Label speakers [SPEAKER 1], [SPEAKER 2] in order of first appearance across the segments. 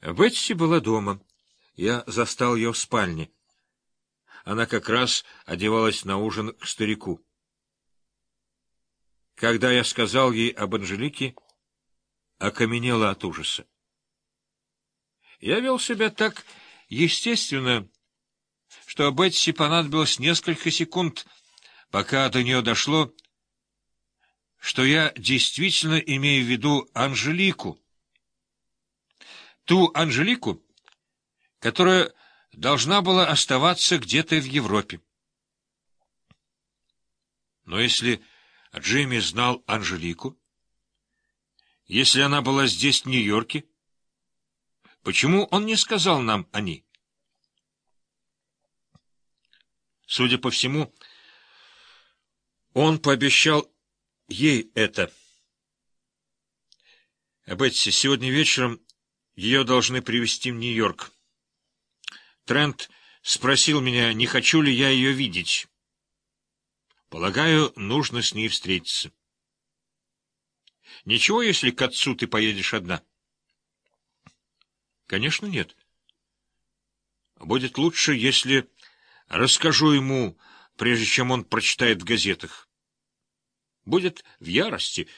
[SPEAKER 1] Бетси была дома. Я застал ее в спальне. Она как раз одевалась на ужин к старику. Когда я сказал ей об Анжелике, окаменела от ужаса. Я вел себя так естественно, что Бетси понадобилось несколько секунд, пока до нее дошло, что я действительно имею в виду Анжелику. Ту Анжелику, которая должна была оставаться где-то в Европе. Но если Джимми знал Анжелику, если она была здесь, в Нью-Йорке, почему он не сказал нам о ней? Судя по всему, он пообещал ей это. Бетси, сегодня вечером ее должны привезти в Нью-Йорк. Трент спросил меня, не хочу ли я ее видеть. Полагаю, нужно с ней встретиться. Ничего, если к отцу ты поедешь одна? Конечно, нет. Будет лучше, если расскажу ему, прежде чем он прочитает в газетах. Будет в ярости,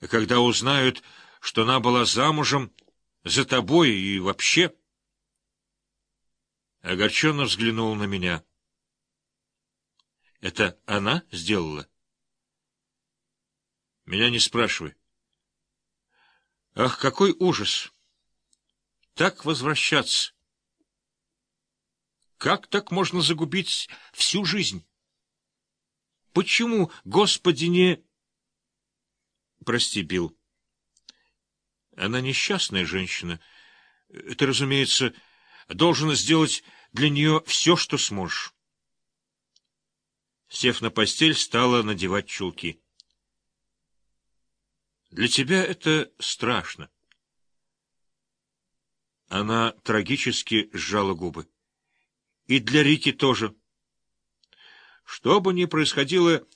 [SPEAKER 1] когда узнают, что она была замужем за тобой и вообще огорченно взглянул на меня. — Это она сделала? — Меня не спрашивай. — Ах, какой ужас! Так возвращаться! Как так можно загубить всю жизнь? Почему, Господи, не... Прости, Билл. Она несчастная женщина. Ты, разумеется, должен сделать для нее все, что сможешь. Сев на постель, стала надевать чулки. Для тебя это страшно. Она трагически сжала губы. И для Рики тоже. Что бы ни происходило,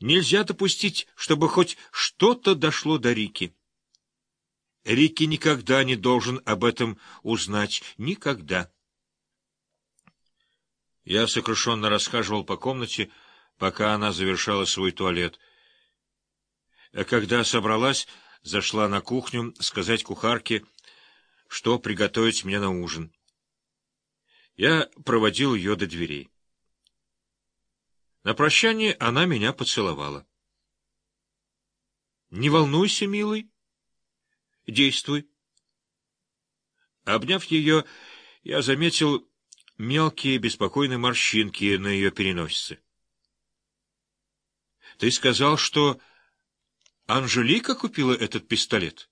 [SPEAKER 1] нельзя допустить, чтобы хоть что-то дошло до Рики. Рики никогда не должен об этом узнать. Никогда. Я сокрушенно расхаживал по комнате, пока она завершала свой туалет. А когда собралась, зашла на кухню сказать кухарке, что приготовить мне на ужин. Я проводил ее до дверей. На прощание она меня поцеловала. — Не волнуйся, милый. Действуй. Обняв ее, я заметил мелкие беспокойные морщинки на ее переносице. — Ты сказал, что Анжелика купила этот пистолет?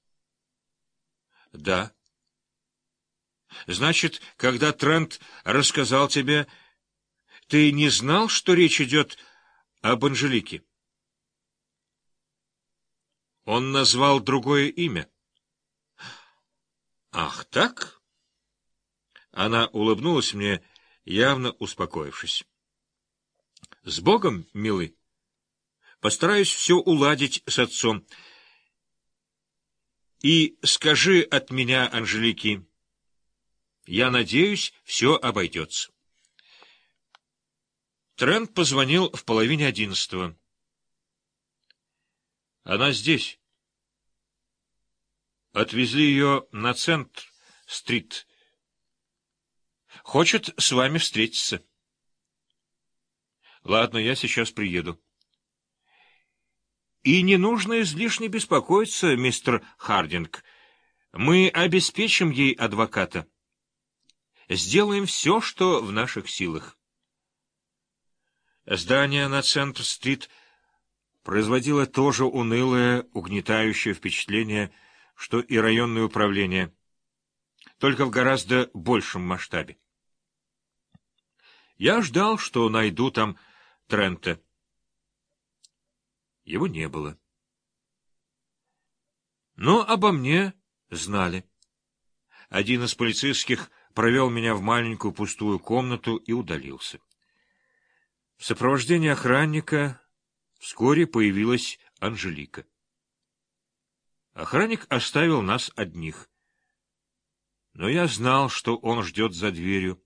[SPEAKER 1] — Да. — Значит, когда Трент рассказал тебе, ты не знал, что речь идет об Анжелике? Он назвал другое имя. — Ах, так? — она улыбнулась мне, явно успокоившись. — С Богом, милый! Постараюсь все уладить с отцом. И скажи от меня, Анжелики, я надеюсь, все обойдется. Трент позвонил в половине одиннадцатого. Она здесь. Отвезли ее на Центр-стрит. Хочет с вами встретиться. Ладно, я сейчас приеду. И не нужно излишне беспокоиться, мистер Хардинг. Мы обеспечим ей адвоката. Сделаем все, что в наших силах. Здание на Центр-стрит производило тоже унылое, угнетающее впечатление, что и районное управление, только в гораздо большем масштабе. Я ждал, что найду там Трента. Его не было. Но обо мне знали. Один из полицейских провел меня в маленькую пустую комнату и удалился. В сопровождении охранника вскоре появилась Анжелика. Охранник оставил нас одних — Но я знал, что он ждет за дверью.